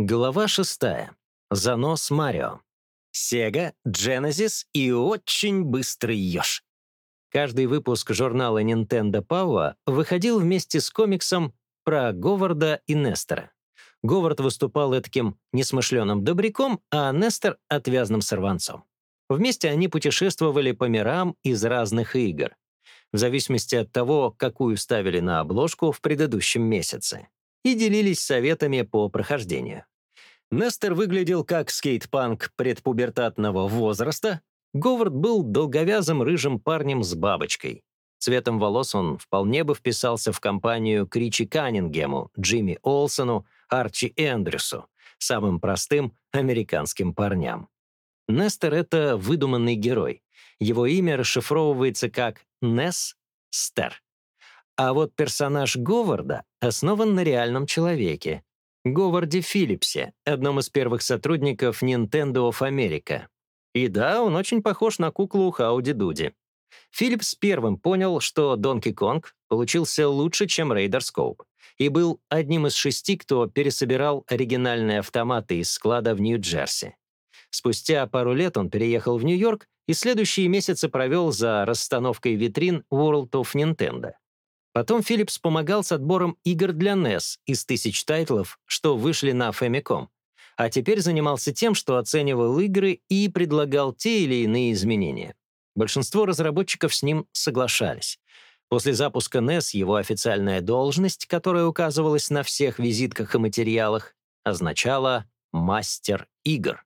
Глава 6. Занос Марио. Sega, Genesis и очень быстрый еж. Каждый выпуск журнала Nintendo Power выходил вместе с комиксом про Говарда и Нестора. Говард выступал таким несмышленым добряком, а Нестор — отвязным сорванцом. Вместе они путешествовали по мирам из разных игр, в зависимости от того, какую ставили на обложку в предыдущем месяце и делились советами по прохождению. Нестер выглядел как скейтпанк предпубертатного возраста, Говард был долговязым рыжим парнем с бабочкой. Цветом волос он вполне бы вписался в компанию Кричи Каннингему, Джимми Олсону, Арчи Эндрюсу, самым простым американским парням. Нестер — это выдуманный герой. Его имя расшифровывается как Несс Стер. А вот персонаж Говарда основан на реальном человеке. Говарде Филлипсе, одном из первых сотрудников Nintendo of America. И да, он очень похож на куклу Хауди Дуди. Филлипс первым понял, что Donkey Kong получился лучше, чем Raider Scope, и был одним из шести, кто пересобирал оригинальные автоматы из склада в Нью-Джерси. Спустя пару лет он переехал в Нью-Йорк и следующие месяцы провел за расстановкой витрин World of Nintendo. Потом Philips помогал с отбором игр для NES из тысяч тайтлов, что вышли на Famicom. А теперь занимался тем, что оценивал игры и предлагал те или иные изменения. Большинство разработчиков с ним соглашались. После запуска NES его официальная должность, которая указывалась на всех визитках и материалах, означала «мастер игр».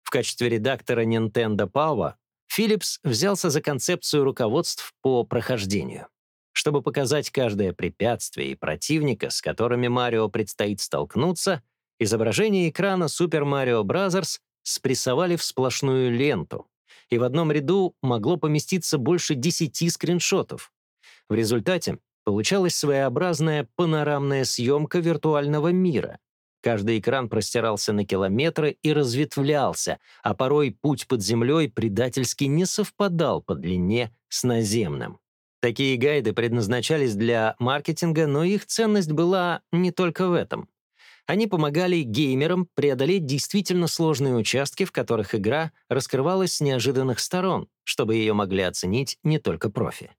В качестве редактора Nintendo Power Philips взялся за концепцию руководств по прохождению. Чтобы показать каждое препятствие и противника, с которыми Марио предстоит столкнуться, изображение экрана Super Mario Bros. спрессовали в сплошную ленту, и в одном ряду могло поместиться больше 10 скриншотов. В результате получалась своеобразная панорамная съемка виртуального мира. Каждый экран простирался на километры и разветвлялся, а порой путь под землей предательски не совпадал по длине с наземным. Такие гайды предназначались для маркетинга, но их ценность была не только в этом. Они помогали геймерам преодолеть действительно сложные участки, в которых игра раскрывалась с неожиданных сторон, чтобы ее могли оценить не только профи.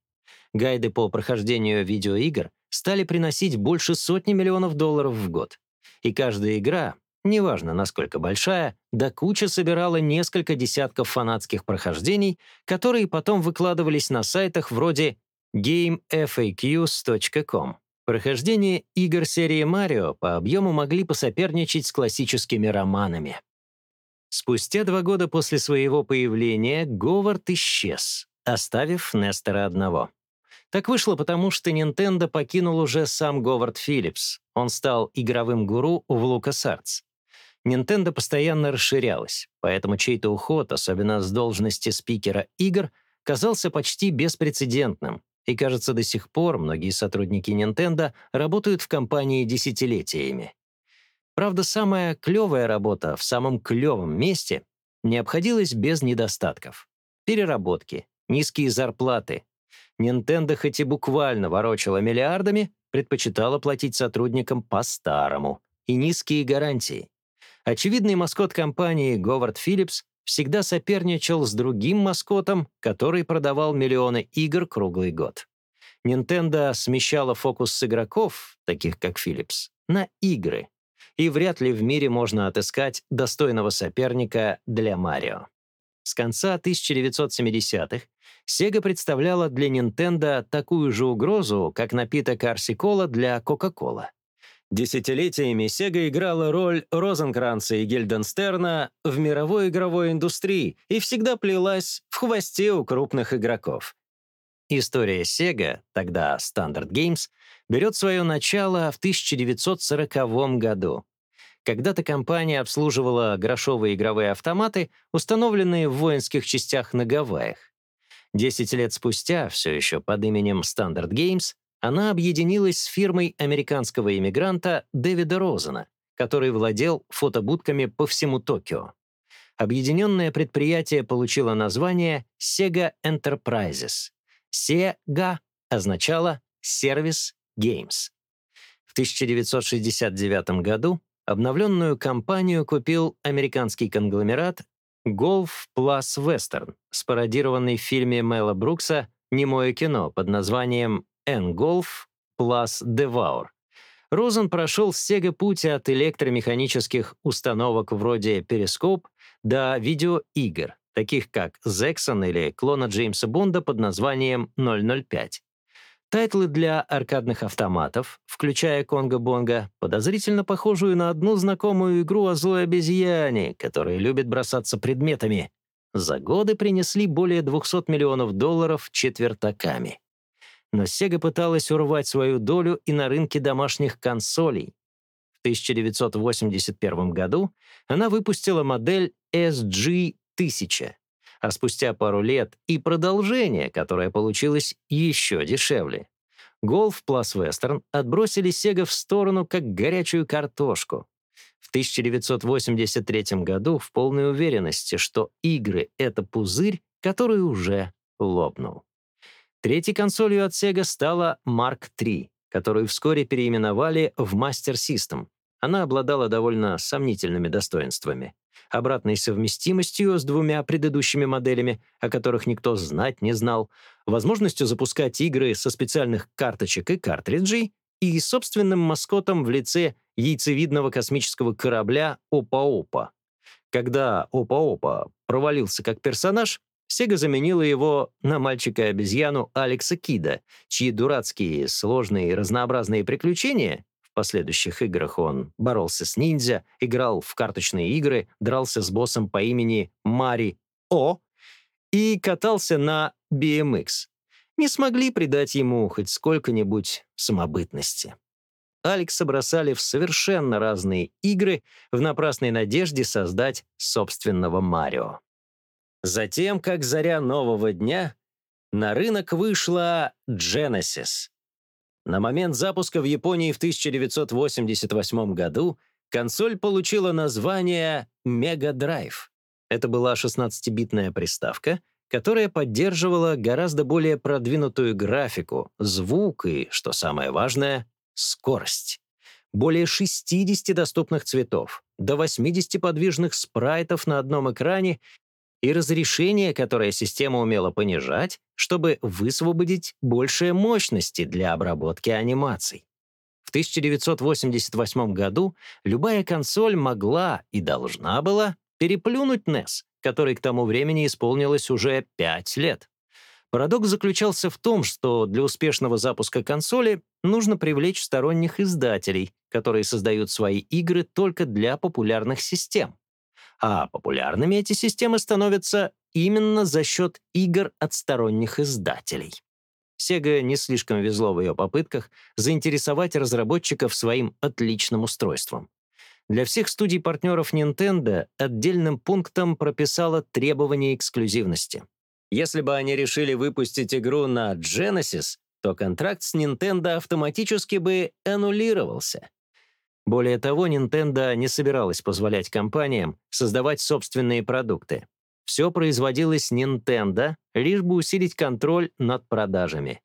Гайды по прохождению видеоигр стали приносить больше сотни миллионов долларов в год. И каждая игра, неважно насколько большая, до кучи собирала несколько десятков фанатских прохождений, которые потом выкладывались на сайтах вроде GameFAQs.com. Прохождение игр серии Марио по объему могли посоперничать с классическими романами. Спустя два года после своего появления Говард исчез, оставив Нестера одного. Так вышло потому, что Nintendo покинул уже сам Говард Филлипс. Он стал игровым гуру в LucasArts. Nintendo постоянно расширялась, поэтому чей-то уход, особенно с должности спикера игр, казался почти беспрецедентным, и, кажется, до сих пор многие сотрудники Nintendo работают в компании десятилетиями. Правда, самая клевая работа в самом клевом месте не обходилась без недостатков. Переработки, низкие зарплаты. Nintendo хоть и буквально ворочала миллиардами, предпочитала платить сотрудникам по-старому и низкие гарантии. Очевидный маскот компании Говард Филлипс всегда соперничал с другим маскотом, который продавал миллионы игр круглый год. Nintendo смещала фокус с игроков, таких как Philips, на игры, и вряд ли в мире можно отыскать достойного соперника для Марио. С конца 1970-х Sega представляла для Nintendo такую же угрозу, как напиток Арсикола для Coca-Cola. Десятилетиями Sega играла роль Розенкранца и Гильденстерна в мировой игровой индустрии и всегда плелась в хвосте у крупных игроков. История Sega, тогда Standard Games, берет свое начало в 1940 году. Когда-то компания обслуживала грошовые игровые автоматы, установленные в воинских частях на Гавайях. Десять лет спустя, все еще под именем Standard Games, она объединилась с фирмой американского иммигранта Дэвида Розена, который владел фотобудками по всему Токио. Объединенное предприятие получило название Sega Enterprises. Sega означало «Service Games». В 1969 году Обновленную компанию купил американский конгломерат Golf Plus Western, спародированный в фильме Мэла Брукса «Немое кино» под названием N-Golf Plus Devour. Розен прошел с Sega путь от электромеханических установок вроде Periscope до видеоигр, таких как Zexon или клона Джеймса Бонда под названием 005. Тайтлы для аркадных автоматов, включая Конго-Бонго, подозрительно похожую на одну знакомую игру о злой обезьяне, которая любит бросаться предметами, за годы принесли более 200 миллионов долларов четвертаками. Но Sega пыталась урвать свою долю и на рынке домашних консолей. В 1981 году она выпустила модель SG-1000, а спустя пару лет и продолжение, которое получилось еще дешевле. Golf Plus Western отбросили Sega в сторону, как горячую картошку. В 1983 году в полной уверенности, что игры — это пузырь, который уже лопнул. Третьей консолью от Sega стала Mark III, которую вскоре переименовали в Master System. Она обладала довольно сомнительными достоинствами обратной совместимостью с двумя предыдущими моделями, о которых никто знать не знал, возможностью запускать игры со специальных карточек и картриджей и собственным маскотом в лице яйцевидного космического корабля Опа-Опа. Когда Опа-Опа провалился как персонаж, Сега заменила его на мальчика-обезьяну Алекса Кида, чьи дурацкие, сложные и разнообразные приключения в последующих играх он боролся с ниндзя, играл в карточные игры, дрался с боссом по имени Мари О и катался на BMX. Не смогли придать ему хоть сколько-нибудь самобытности. Алекса бросали в совершенно разные игры в напрасной надежде создать собственного Марио. Затем, как заря нового дня, на рынок вышла Genesis, на момент запуска в Японии в 1988 году консоль получила название Mega Drive. Это была 16-битная приставка, которая поддерживала гораздо более продвинутую графику, звук и, что самое важное, скорость. Более 60 доступных цветов, до 80 подвижных спрайтов на одном экране и разрешение, которое система умела понижать, чтобы высвободить больше мощности для обработки анимаций. В 1988 году любая консоль могла и должна была переплюнуть NES, который к тому времени исполнилось уже 5 лет. Парадокс заключался в том, что для успешного запуска консоли нужно привлечь сторонних издателей, которые создают свои игры только для популярных систем. А популярными эти системы становятся именно за счет игр от сторонних издателей. Sega не слишком везло в ее попытках заинтересовать разработчиков своим отличным устройством. Для всех студий-партнеров Nintendo отдельным пунктом прописала требование эксклюзивности. Если бы они решили выпустить игру на Genesis, то контракт с Nintendo автоматически бы аннулировался. Более того, Nintendo не собиралась позволять компаниям создавать собственные продукты. Все производилось Nintendo, лишь бы усилить контроль над продажами.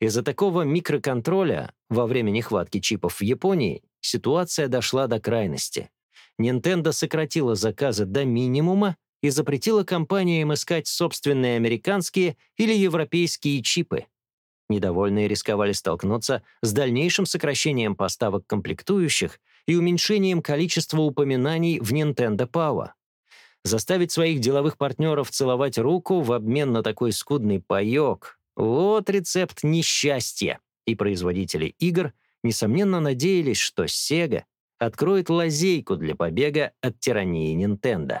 Из-за такого микроконтроля во время нехватки чипов в Японии ситуация дошла до крайности. Nintendo сократила заказы до минимума и запретила компаниям искать собственные американские или европейские чипы. Недовольные рисковали столкнуться с дальнейшим сокращением поставок комплектующих и уменьшением количества упоминаний в Nintendo Power. Заставить своих деловых партнеров целовать руку в обмен на такой скудный паёк — вот рецепт несчастья. И производители игр, несомненно, надеялись, что Sega откроет лазейку для побега от тирании Nintendo.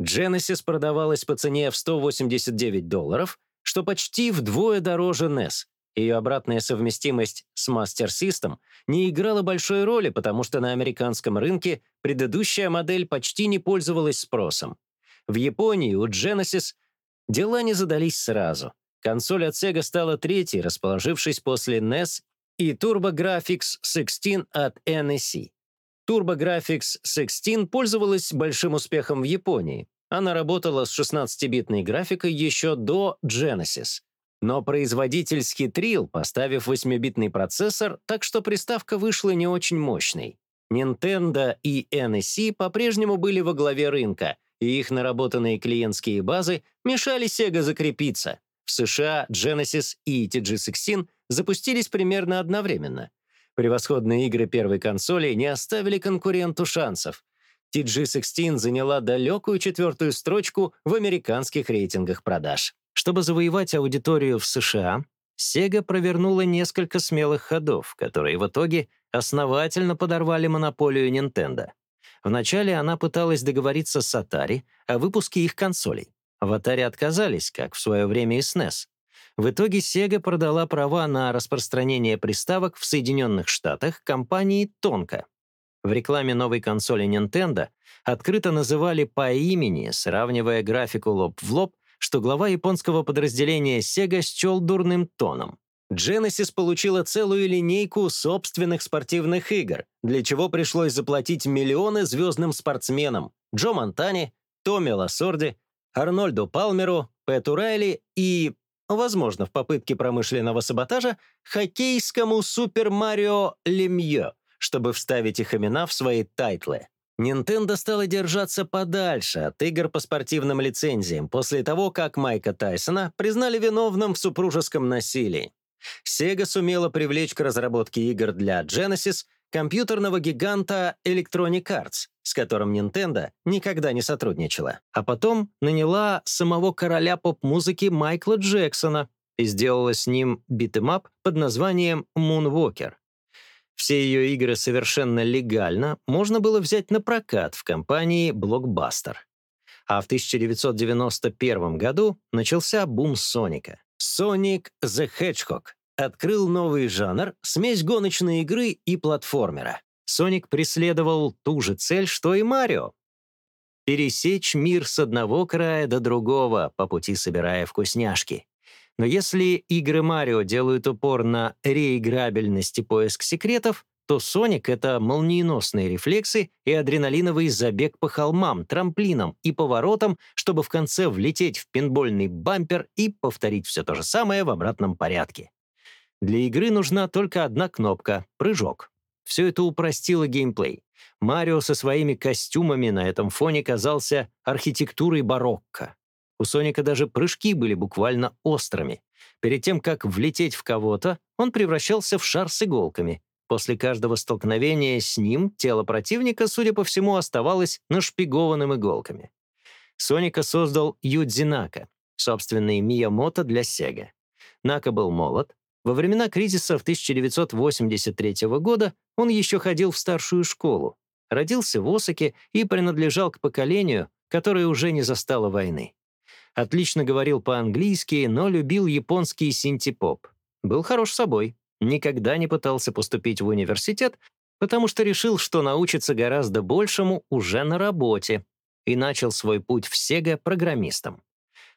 Genesis продавалась по цене в 189 долларов, что почти вдвое дороже NES, ее обратная совместимость с Master System не играла большой роли, потому что на американском рынке предыдущая модель почти не пользовалась спросом. В Японии у Genesis дела не задались сразу. Консоль от Sega стала третьей, расположившись после NES и TurboGrafx 16 от NEC. TurboGrafx 16 пользовалась большим успехом в Японии. Она работала с 16-битной графикой еще до Genesis. Но производитель схитрил, поставив 8-битный процессор, так что приставка вышла не очень мощной. Nintendo и NEC по-прежнему были во главе рынка, и их наработанные клиентские базы мешали Sega закрепиться. В США Genesis и TG16 запустились примерно одновременно. Превосходные игры первой консоли не оставили конкуренту шансов. TG16 заняла далекую четвертую строчку в американских рейтингах продаж. Чтобы завоевать аудиторию в США, Sega провернула несколько смелых ходов, которые в итоге основательно подорвали монополию Nintendo. Вначале она пыталась договориться с Atari о выпуске их консолей. В Atari отказались, как в свое время и SNES. В итоге Sega продала права на распространение приставок в Соединенных Штатах компании Tonka. В рекламе новой консоли Nintendo открыто называли по имени, сравнивая графику лоб в лоб, что глава японского подразделения Sega счел дурным тоном. Genesis получила целую линейку собственных спортивных игр, для чего пришлось заплатить миллионы звездным спортсменам Джо Монтане, Томми Лассорде, Арнольду Палмеру, Пэту Райли и, возможно, в попытке промышленного саботажа, хоккейному Супер Марио Лемье, чтобы вставить их имена в свои тайтлы. Nintendo стала держаться подальше от игр по спортивным лицензиям после того, как Майка Тайсона признали виновным в супружеском насилии. Sega сумела привлечь к разработке игр для Genesis компьютерного гиганта Electronic Arts, с которым Nintendo никогда не сотрудничала. А потом наняла самого короля поп-музыки Майкла Джексона и сделала с ним beat 'em up под названием Moonwalker. Все ее игры совершенно легально можно было взять на прокат в компании Blockbuster. А в 1991 году начался бум Соника. Sonic the Hedgehog открыл новый жанр, смесь гоночной игры и платформера. Соник преследовал ту же цель, что и Марио. Пересечь мир с одного края до другого, по пути собирая вкусняшки. Но если игры Марио делают упор на реиграбельность и поиск секретов, то Соник — это молниеносные рефлексы и адреналиновый забег по холмам, трамплинам и поворотам, чтобы в конце влететь в пинбольный бампер и повторить все то же самое в обратном порядке. Для игры нужна только одна кнопка — прыжок. Все это упростило геймплей. Марио со своими костюмами на этом фоне казался архитектурой барокко. У Соника даже прыжки были буквально острыми. Перед тем, как влететь в кого-то, он превращался в шар с иголками, После каждого столкновения с ним тело противника, судя по всему, оставалось нашпигованным иголками. Соника создал Юдзи Нака, собственный Миямото для Sega. Нака был молод. Во времена кризиса в 1983 года он еще ходил в старшую школу, родился в Осаке и принадлежал к поколению, которое уже не застало войны. Отлично говорил по-английски, но любил японский синтепоп. Был хорош собой, Никогда не пытался поступить в университет, потому что решил, что научится гораздо большему уже на работе, и начал свой путь в Sega программистом.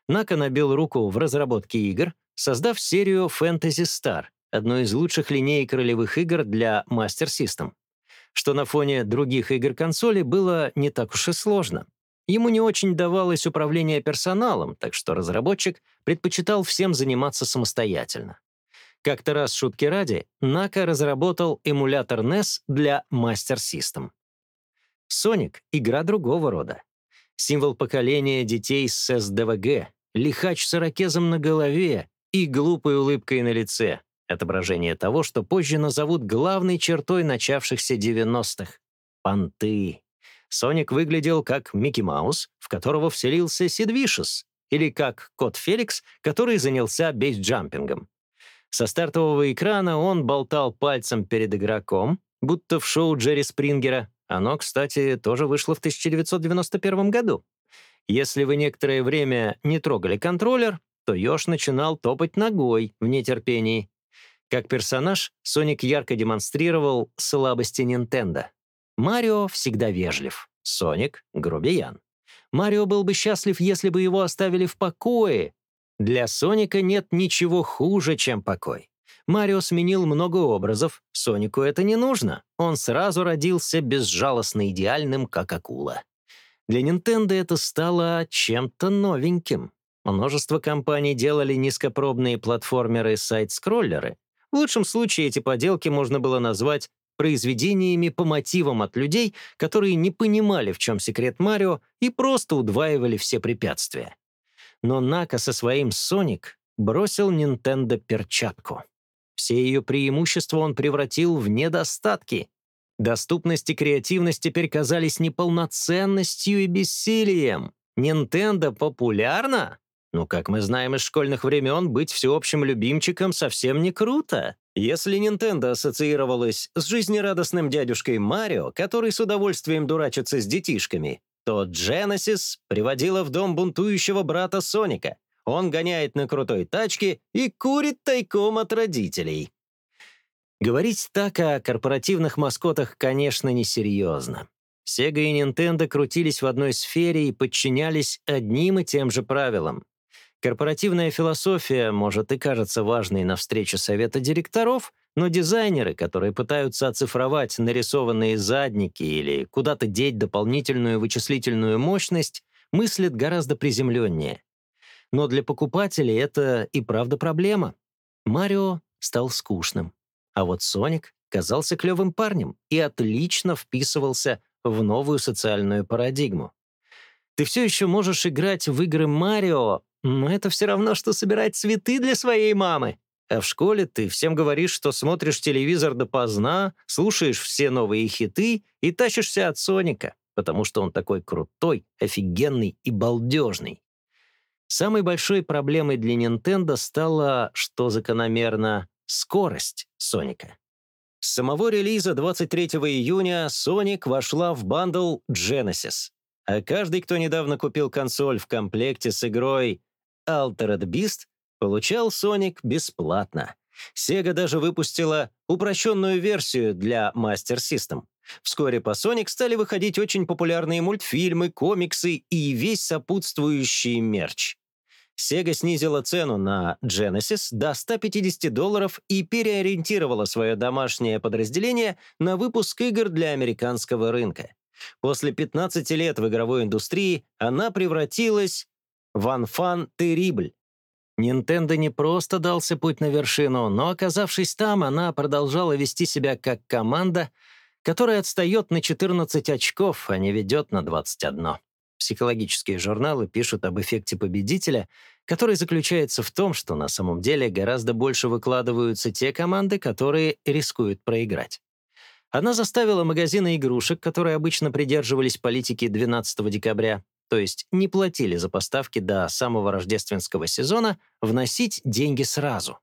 Нака набил руку в разработке игр, создав серию Fantasy Star, одну из лучших линеек ролевых игр для Master System, что на фоне других игр консоли было не так уж и сложно. Ему не очень давалось управление персоналом, так что разработчик предпочитал всем заниматься самостоятельно. Как-то раз, шутки ради, Нака разработал эмулятор NES для Master System. Sonic — игра другого рода. Символ поколения детей с СДВГ, лихач с ирокезом на голове и глупой улыбкой на лице. Отображение того, что позже назовут главной чертой начавшихся 90-х — понты. Соник выглядел как Микки Маус, в которого вселился Сид Вишес, или как Кот Феликс, который занялся бейсджампингом. Со стартового экрана он болтал пальцем перед игроком, будто в шоу Джерри Спрингера. Оно, кстати, тоже вышло в 1991 году. Если вы некоторое время не трогали контроллер, то Ёж начинал топать ногой в нетерпении. Как персонаж, Соник ярко демонстрировал слабости Нинтендо. Марио всегда вежлив, Соник — грубиян. Марио был бы счастлив, если бы его оставили в покое, для Соника нет ничего хуже, чем покой. Марио сменил много образов, Сонику это не нужно. Он сразу родился безжалостно идеальным, как акула. Для Nintendo это стало чем-то новеньким. Множество компаний делали низкопробные платформеры сайт-скроллеры. В лучшем случае эти поделки можно было назвать произведениями по мотивам от людей, которые не понимали, в чем секрет Марио, и просто удваивали все препятствия. Но Нака со своим Sonic бросил Nintendo перчатку. Все ее преимущества он превратил в недостатки. Доступность и креативность теперь казались неполноценностью и бессилием. Nintendo популярна? Ну, как мы знаем из школьных времен, быть всеобщим любимчиком совсем не круто. Если Nintendo ассоциировалась с жизнерадостным дядюшкой Марио, который с удовольствием дурачится с детишками, то Genesis приводила в дом бунтующего брата Соника. Он гоняет на крутой тачке и курит тайком от родителей. Говорить так о корпоративных маскотах, конечно, несерьезно. Sega и Nintendo крутились в одной сфере и подчинялись одним и тем же правилам. Корпоративная философия, может, и кажется важной на встрече совета директоров, но дизайнеры, которые пытаются оцифровать нарисованные задники или куда-то деть дополнительную вычислительную мощность, мыслят гораздо приземленнее. Но для покупателей это и правда проблема. Марио стал скучным. А вот Соник казался клевым парнем и отлично вписывался в новую социальную парадигму. Ты все еще можешь играть в игры Марио, но это все равно, что собирать цветы для своей мамы. А в школе ты всем говоришь, что смотришь телевизор допоздна, слушаешь все новые хиты и тащишься от Соника, потому что он такой крутой, офигенный и балдежный. Самой большой проблемой для Nintendo стала, что закономерно, скорость Соника. С самого релиза 23 июня Sonic вошла в бандл Genesis, а каждый, кто недавно купил консоль в комплекте с игрой Altered Beast, получал Sonic бесплатно. Sega даже выпустила упрощенную версию для Master System. Вскоре по Sonic стали выходить очень популярные мультфильмы, комиксы и весь сопутствующий мерч. Sega снизила цену на Genesis до 150 долларов и переориентировала свое домашнее подразделение на выпуск игр для американского рынка. После 15 лет в игровой индустрии она превратилась в «Анфан Terrible». Nintendo не просто дался путь на вершину, но, оказавшись там, она продолжала вести себя как команда, которая отстает на 14 очков, а не ведет на 21. Психологические журналы пишут об эффекте победителя, который заключается в том, что на самом деле гораздо больше выкладываются те команды, которые рискуют проиграть. Она заставила магазины игрушек, которые обычно придерживались политики 12 декабря, то есть не платили за поставки до самого рождественского сезона, вносить деньги сразу.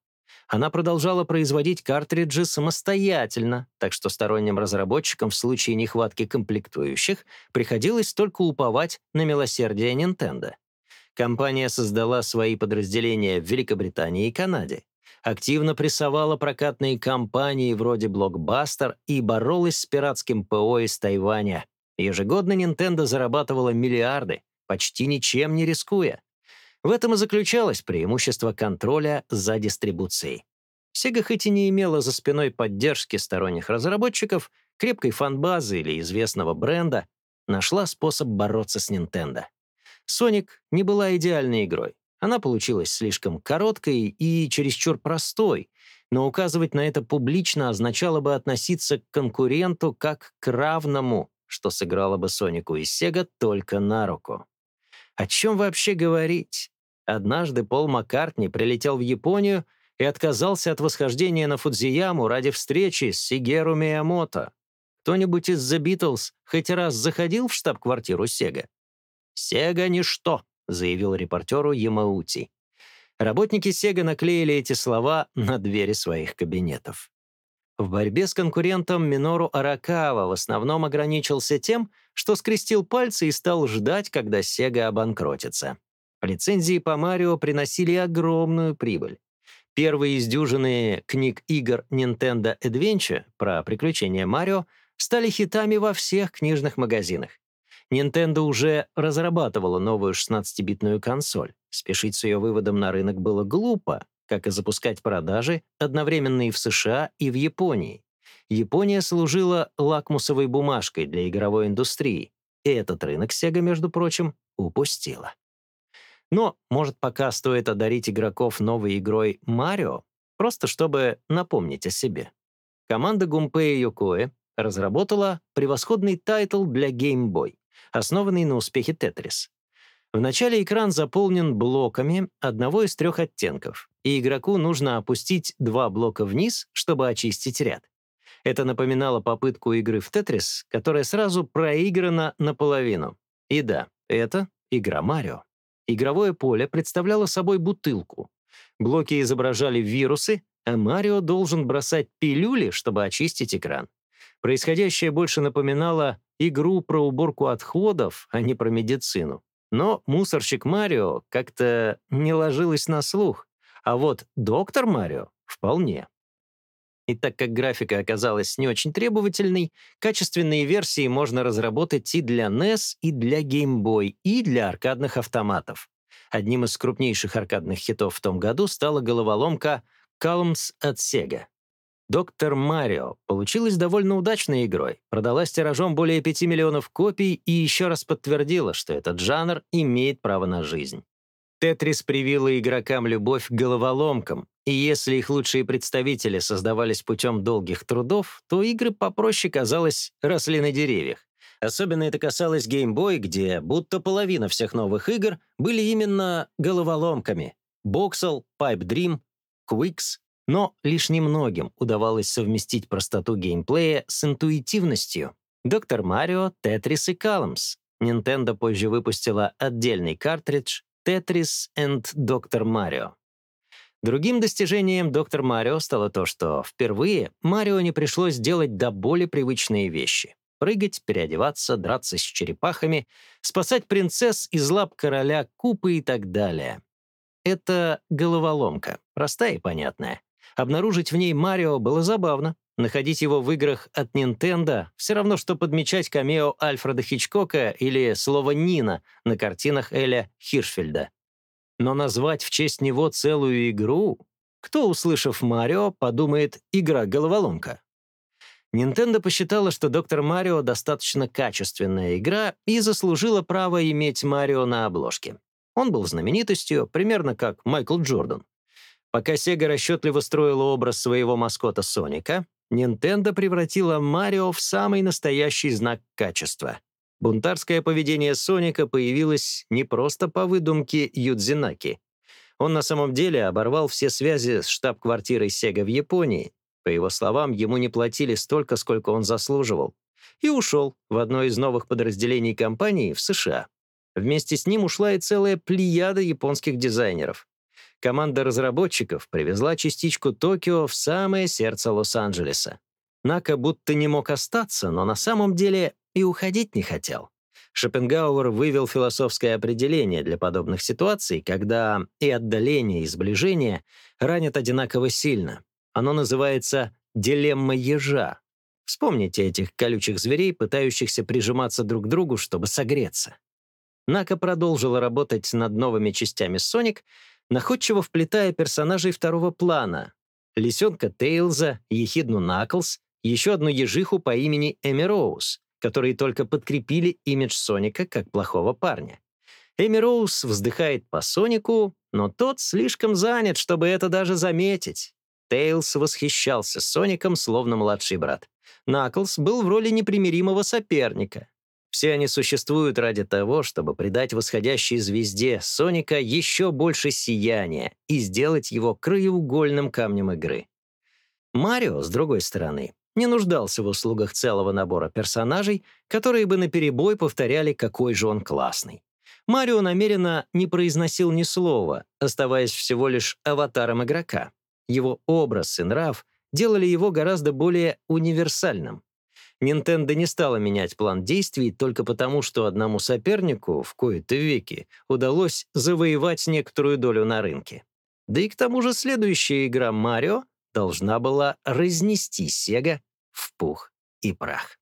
Она продолжала производить картриджи самостоятельно, так что сторонним разработчикам в случае нехватки комплектующих приходилось только уповать на милосердие Nintendo. Компания создала свои подразделения в Великобритании и Канаде, активно прессовала прокатные компании вроде Blockbuster и боролась с пиратским ПО из Тайваня. Ежегодно Nintendo зарабатывала миллиарды, почти ничем не рискуя. В этом и заключалось преимущество контроля за дистрибуцией. Sega хоть и не имела за спиной поддержки сторонних разработчиков, крепкой фан-базы или известного бренда, нашла способ бороться с Nintendo. Sonic не была идеальной игрой. Она получилась слишком короткой и чересчур простой, но указывать на это публично означало бы относиться к конкуренту как к равному, что сыграло бы Сонику и Sega только на руку. О чем вообще говорить? Однажды Пол Маккартни прилетел в Японию и отказался от восхождения на Фудзияму ради встречи с Сигеру Миямото. Кто-нибудь из The Beatles хоть раз заходил в штаб-квартиру Сега? «Сега — ничто», — заявил репортеру Ямаути. Работники Сега наклеили эти слова на двери своих кабинетов. В борьбе с конкурентом Минору Аракава в основном ограничился тем, что скрестил пальцы и стал ждать, когда Сега обанкротится. Лицензии по Марио приносили огромную прибыль. Первые из дюжины книг игр Nintendo Adventure про приключения Марио стали хитами во всех книжных магазинах. Nintendo уже разрабатывала новую 16-битную консоль. Спешить с ее выводом на рынок было глупо, как и запускать продажи одновременно и в США, и в Японии. Япония служила лакмусовой бумажкой для игровой индустрии, и этот рынок Sega, между прочим, упустила. Но, может, пока стоит одарить игроков новой игрой Марио, просто чтобы напомнить о себе. команда Гумпея Йокоэ разработала превосходный тайтл для Game Boy, основанный на успехе Tetris. Вначале экран заполнен блоками одного из трех оттенков, и игроку нужно опустить два блока вниз, чтобы очистить ряд. Это напоминало попытку игры в Tetris, которая сразу проиграна наполовину. И да, это игра Марио. Игровое поле представляло собой бутылку. Блоки изображали вирусы, а Марио должен бросать пилюли, чтобы очистить экран. Происходящее больше напоминало игру про уборку отходов, а не про медицину. Но мусорщик Марио как-то не ложилось на слух, а вот доктор Марио — вполне. И так как графика оказалась не очень требовательной, качественные версии можно разработать и для NES, и для Game Boy, и для аркадных автоматов. Одним из крупнейших аркадных хитов в том году стала головоломка «Calms» от Sega. «Доктор Марио» получилась довольно удачной игрой, продалась тиражом более 5 миллионов копий и еще раз подтвердила, что этот жанр имеет право на жизнь. Тетрис привила игрокам любовь к головоломкам, и если их лучшие представители создавались путем долгих трудов, то игры попроще, казалось, росли на деревьях. Особенно это касалось Game Boy, где будто половина всех новых игр были именно головоломками. Boxel, Pipe Dream, Quicks. Но лишь немногим удавалось совместить простоту геймплея с интуитивностью. Доктор Марио, Тетрис и Columns. Nintendo позже выпустила отдельный картридж Tetris and Dr. Mario. Другим достижением Доктор Марио стало то, что впервые Марио не пришлось делать до боли привычные вещи. Прыгать, переодеваться, драться с черепахами, спасать принцесс из лап короля Купы и так далее. Это головоломка, простая и понятная. Обнаружить в ней Марио было забавно. Находить его в играх от Nintendo все равно, что подмечать камео Альфреда Хичкока или слово «Нина» на картинах Эля Хиршфельда. Но назвать в честь него целую игру? Кто, услышав Марио, подумает «игра-головоломка»? Nintendo посчитала, что Доктор Марио достаточно качественная игра и заслужила право иметь Марио на обложке. Он был знаменитостью, примерно как Майкл Джордан. Пока Sega расчетливо строила образ своего маскота Соника, Nintendo превратила Марио в самый настоящий знак качества. Бунтарское поведение Соника появилось не просто по выдумке Юдзинаки. Он на самом деле оборвал все связи с штаб-квартирой Sega в Японии. По его словам, ему не платили столько, сколько он заслуживал. И ушел в одно из новых подразделений компании в США. Вместе с ним ушла и целая плеяда японских дизайнеров. Команда разработчиков привезла частичку Токио в самое сердце Лос-Анджелеса. Нака будто не мог остаться, но на самом деле и уходить не хотел. Шопенгауэр вывел философское определение для подобных ситуаций, когда и отдаление, и сближение ранят одинаково сильно. Оно называется «дилемма ежа». Вспомните этих колючих зверей, пытающихся прижиматься друг к другу, чтобы согреться. Нака продолжила работать над новыми частями «Соник», находчиво вплетая персонажей второго плана. Лисенка Тейлза, ехидну Наклз, еще одну ежиху по имени Эми Роуз, которые только подкрепили имидж Соника как плохого парня. Эми Роуз вздыхает по Сонику, но тот слишком занят, чтобы это даже заметить. Тейлз восхищался Соником, словно младший брат. Наклз был в роли непримиримого соперника. Все они существуют ради того, чтобы придать восходящей звезде Соника еще больше сияния и сделать его краеугольным камнем игры. Марио, с другой стороны, не нуждался в услугах целого набора персонажей, которые бы наперебой повторяли, какой же он классный. Марио намеренно не произносил ни слова, оставаясь всего лишь аватаром игрока. Его образ и нрав делали его гораздо более универсальным. Nintendo не стала менять план действий только потому, что одному сопернику в кои-то веки удалось завоевать некоторую долю на рынке. Да и к тому же следующая игра Марио должна была разнести Sega в пух и прах.